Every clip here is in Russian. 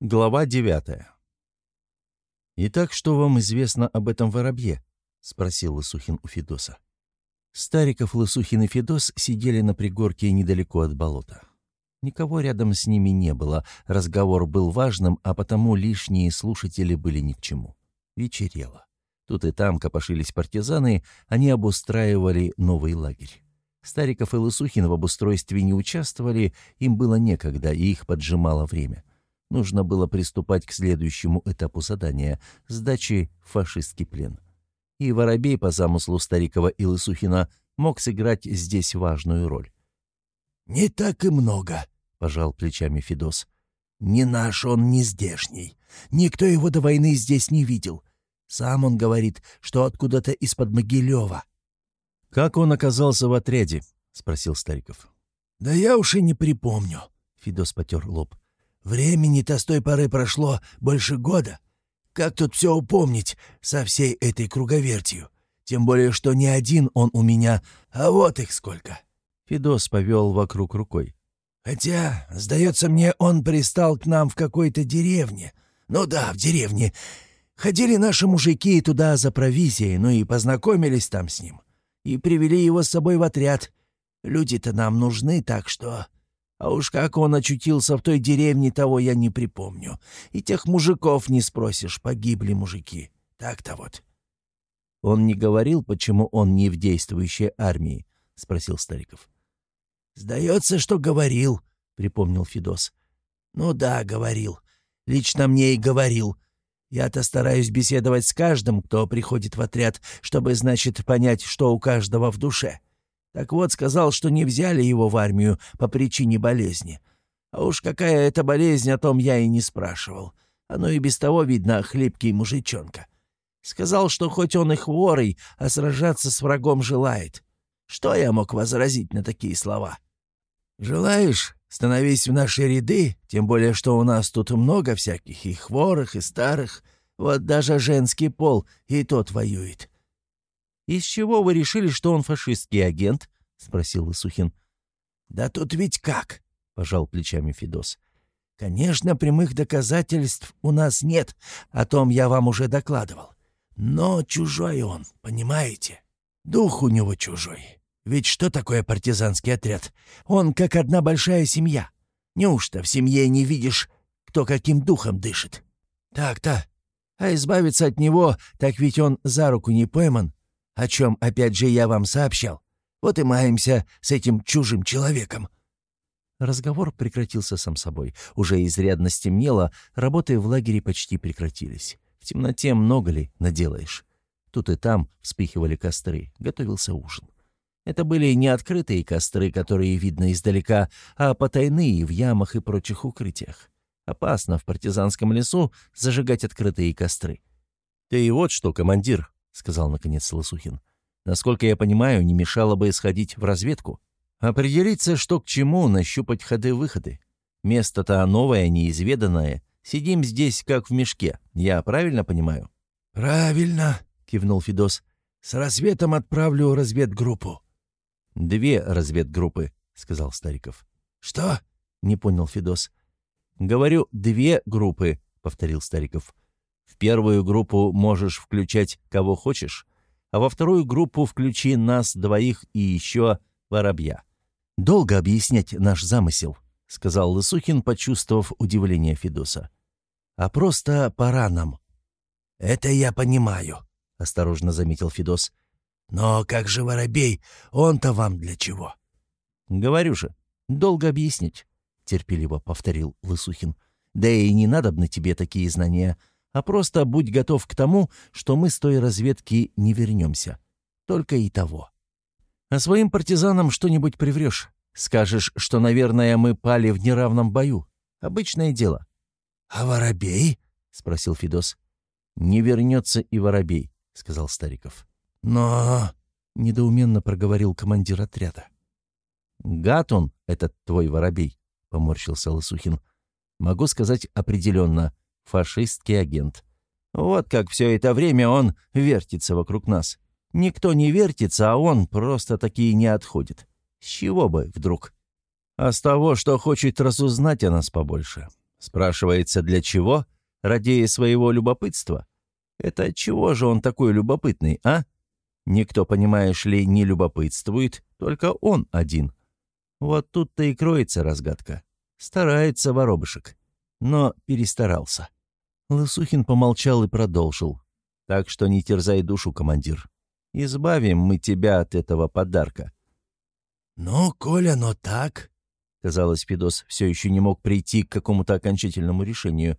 Глава 9 «Итак, что вам известно об этом воробье?» — спросил Лысухин у Федоса. Стариков, Лысухин и Федос сидели на пригорке недалеко от болота. Никого рядом с ними не было, разговор был важным, а потому лишние слушатели были ни к чему. Вечерело. Тут и там копошились партизаны, они обустраивали новый лагерь. Стариков и Лысухин в обустройстве не участвовали, им было некогда, и их поджимало время. Нужно было приступать к следующему этапу задания — сдачи фашистский плен. И Воробей, по замыслу Старикова и Лысухина, мог сыграть здесь важную роль. «Не так и много», — пожал плечами Федос. «Не наш он, не здешний. Никто его до войны здесь не видел. Сам он говорит, что откуда-то из-под Могилева». «Как он оказался в отряде?» — спросил Стариков. «Да я уж и не припомню», — Федос потер лоб. «Времени-то с той поры прошло больше года. Как тут все упомнить со всей этой круговертью? Тем более, что не один он у меня, а вот их сколько». Федос повел вокруг рукой. «Хотя, сдается мне, он пристал к нам в какой-то деревне. Ну да, в деревне. Ходили наши мужики туда за провизией, ну и познакомились там с ним и привели его с собой в отряд. Люди-то нам нужны, так что... А уж как он очутился в той деревне, того я не припомню. И тех мужиков не спросишь, погибли мужики. Так-то вот». «Он не говорил, почему он не в действующей армии?» — спросил Стариков. «Сдается, что говорил», — припомнил Федос. «Ну да, говорил. Лично мне и говорил. Я-то стараюсь беседовать с каждым, кто приходит в отряд, чтобы, значит, понять, что у каждого в душе. Так вот, сказал, что не взяли его в армию по причине болезни. А уж какая это болезнь, о том я и не спрашивал. Оно и без того видно хлипкий мужичонка. Сказал, что хоть он и хворый, а сражаться с врагом желает. Что я мог возразить на такие слова? «Желаешь? Становись в наши ряды, тем более, что у нас тут много всяких, и хворых, и старых. Вот даже женский пол, и тот воюет». «Из чего вы решили, что он фашистский агент?» — спросил Лысухин. «Да тут ведь как?» — пожал плечами Федос. «Конечно, прямых доказательств у нас нет, о том я вам уже докладывал. Но чужой он, понимаете? Дух у него чужой. Ведь что такое партизанский отряд? Он как одна большая семья. Неужто в семье не видишь, кто каким духом дышит? Так-то. А избавиться от него, так ведь он за руку не пойман, о чем, опять же, я вам сообщал. Вот и маемся с этим чужим человеком». Разговор прекратился сам собой. Уже изрядно стемнело, работы в лагере почти прекратились. В темноте много ли наделаешь? Тут и там вспыхивали костры, готовился ужин. Это были не открытые костры, которые видно издалека, а потайные в ямах и прочих укрытиях. Опасно в партизанском лесу зажигать открытые костры. «Ты вот что, командир», — сказал наконец Лосухин. «Насколько я понимаю, не мешало бы сходить в разведку. Определиться, что к чему, нащупать ходы-выходы. Место-то новое, неизведанное. Сидим здесь, как в мешке. Я правильно понимаю?» «Правильно», — кивнул Федос. «С рассветом отправлю разведгруппу». «Две разведгруппы», — сказал Стариков. «Что?» — не понял Федос. «Говорю, две группы», — повторил Стариков. «В первую группу можешь включать кого хочешь, а во вторую группу включи нас двоих и еще воробья». «Долго объяснять наш замысел», — сказал Лысухин, почувствовав удивление Федоса. «А просто пора нам». «Это я понимаю», — осторожно заметил Федос. «Но как же воробей? Он-то вам для чего?» «Говорю же, долго объяснить», — терпеливо повторил Лысухин. «Да и не надо на тебе такие знания, а просто будь готов к тому, что мы с той разведки не вернемся. Только и того. А своим партизанам что-нибудь приврешь. Скажешь, что, наверное, мы пали в неравном бою. Обычное дело». «А воробей?» — спросил Федос. «Не вернется и воробей», — сказал Стариков. «Но...» — недоуменно проговорил командир отряда. «Гад он, этот твой воробей», — поморщился Лосухин. «Могу сказать определенно, фашистский агент. Вот как все это время он вертится вокруг нас. Никто не вертится, а он просто-таки не отходит. С чего бы вдруг? А с того, что хочет разузнать о нас побольше. Спрашивается, для чего? Ради своего любопытства? Это чего же он такой любопытный, а? Никто, понимаешь ли, не любопытствует, только он один. Вот тут-то и кроется разгадка. Старается воробышек. Но перестарался. Лысухин помолчал и продолжил. «Так что не терзай душу, командир. Избавим мы тебя от этого подарка». «Ну, коль оно так...» Казалось, Федос все еще не мог прийти к какому-то окончательному решению.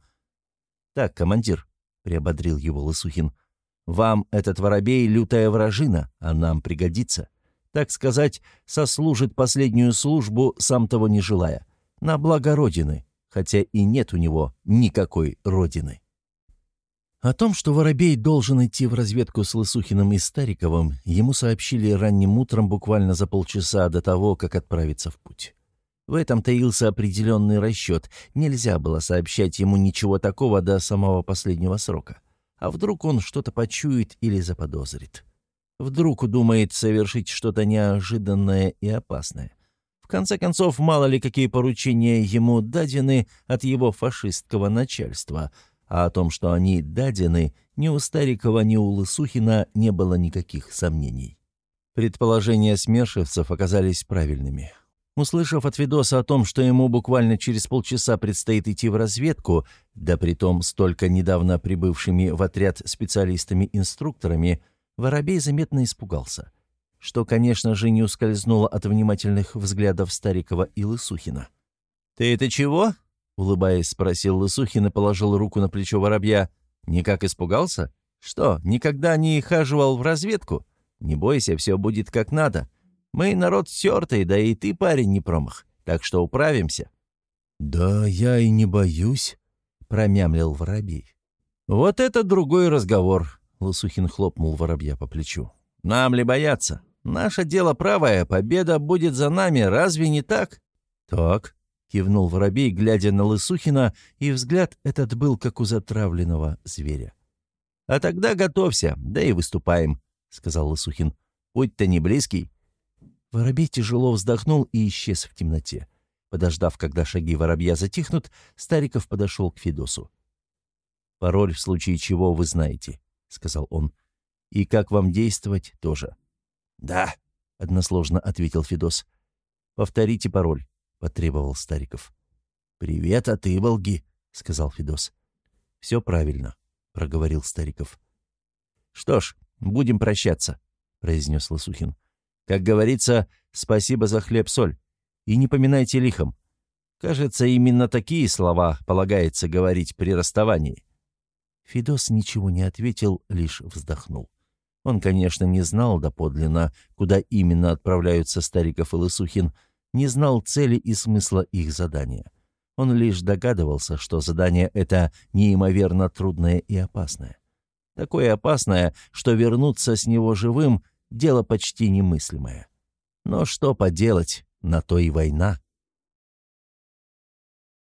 «Так, командир», — приободрил его Лысухин, — «вам этот воробей — лютая вражина, а нам пригодится. Так сказать, сослужит последнюю службу, сам того не желая, на благо Родины, хотя и нет у него никакой Родины». О том, что Воробей должен идти в разведку с Лысухиным и Стариковым, ему сообщили ранним утром буквально за полчаса до того, как отправиться в путь. В этом таился определенный расчет. Нельзя было сообщать ему ничего такого до самого последнего срока. А вдруг он что-то почует или заподозрит? Вдруг удумает совершить что-то неожиданное и опасное? Конце концов, мало ли какие поручения ему дадены от его фашистского начальства, а о том, что они дадены, ни у Старикова, ни у Лысухина не было никаких сомнений. Предположения смершевцев оказались правильными. Услышав от Федоса о том, что ему буквально через полчаса предстоит идти в разведку, да притом столько недавно прибывшими в отряд специалистами-инструкторами, Воробей заметно испугался. Что, конечно же, не ускользнуло от внимательных взглядов Старикова и Лысухина. «Ты это чего?» — улыбаясь, спросил Лысухин и положил руку на плечо Воробья. «Никак испугался? Что, никогда не хаживал в разведку? Не бойся, все будет как надо. Мы народ стертый, да и ты, парень, не промах. Так что управимся». «Да я и не боюсь», — промямлил воробей. «Вот это другой разговор», — Лосухин хлопнул воробья по плечу. «Нам ли бояться? Наше дело правое, победа будет за нами, разве не так?» «Так», — кивнул воробей, глядя на Лысухина, и взгляд этот был как у затравленного зверя. «А тогда готовься, да и выступаем», — сказал Лысухин. «Путь-то не близкий». Воробей тяжело вздохнул и исчез в темноте. Подождав, когда шаги воробья затихнут, Стариков подошел к Федосу. «Пароль, в случае чего, вы знаете», — сказал он. «И как вам действовать, тоже». «Да», — односложно ответил Федос. «Повторите пароль», — потребовал Стариков. «Привет от Иболги», — сказал Федос. «Все правильно», — проговорил Стариков. «Что ж, будем прощаться», — произнес Лосухин. Как говорится, спасибо за хлеб-соль. И не поминайте лихом. Кажется, именно такие слова полагается говорить при расставании». Федос ничего не ответил, лишь вздохнул. Он, конечно, не знал доподлинно, куда именно отправляются Стариков и Лысухин, не знал цели и смысла их задания. Он лишь догадывался, что задание это неимоверно трудное и опасное. Такое опасное, что вернуться с него живым Дело почти немыслимое. Но что поделать, на то и война.